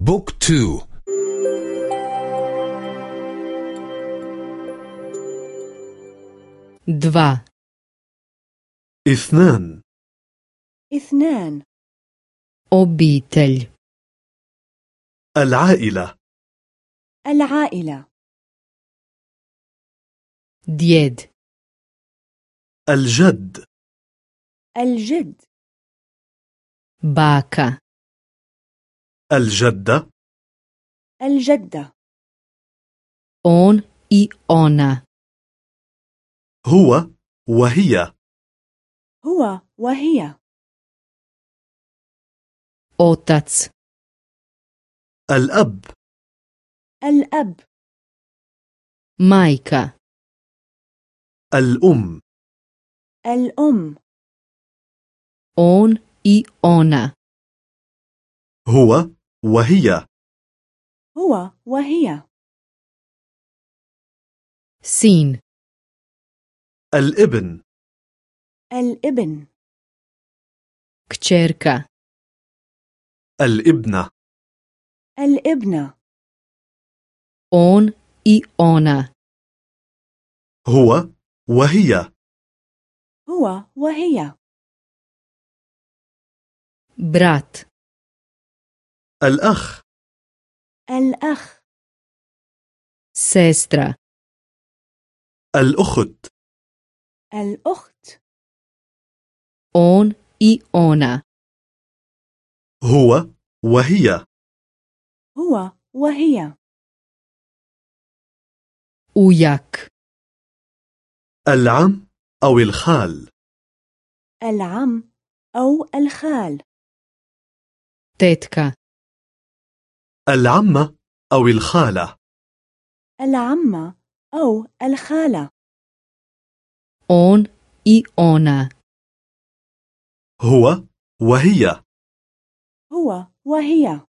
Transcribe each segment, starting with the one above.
book two. dva. اثنان. اثنان. obitelj العائلة. العائلة. djed الجد. الجد. baka الجدة. الجدة. on i ona هو وهي. هو وهي. otac الأب. الأب. majka الأم. الأم. on i ona هو وهي. هو وهي. sin الإبن. الإبن. kćerka الإبنة. الإبنة. on i ona هو وهي. هو وهي. brat الأخ. الأخ. sestra الأخت. الأخت. on i ona هو وهي. هو وهي. ujak العم أو الخال. العم أو الخال. tetka العمة أو الخالة. العمة أو الخالة. On i ona. هو وهي. هو وهي.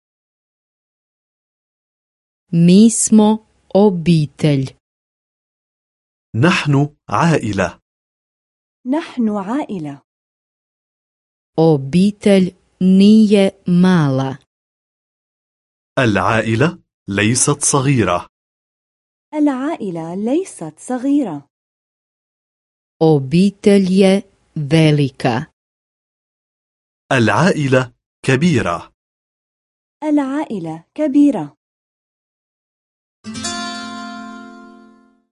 Mi smo obitelj. نحن عائلة. نحن عائلة. Obitelj nije mala. العائلة ليست صغيرة. العائلة ليست صغيرة. Obitelj je velika. العائلة كبيرة. العائلة كبيرة.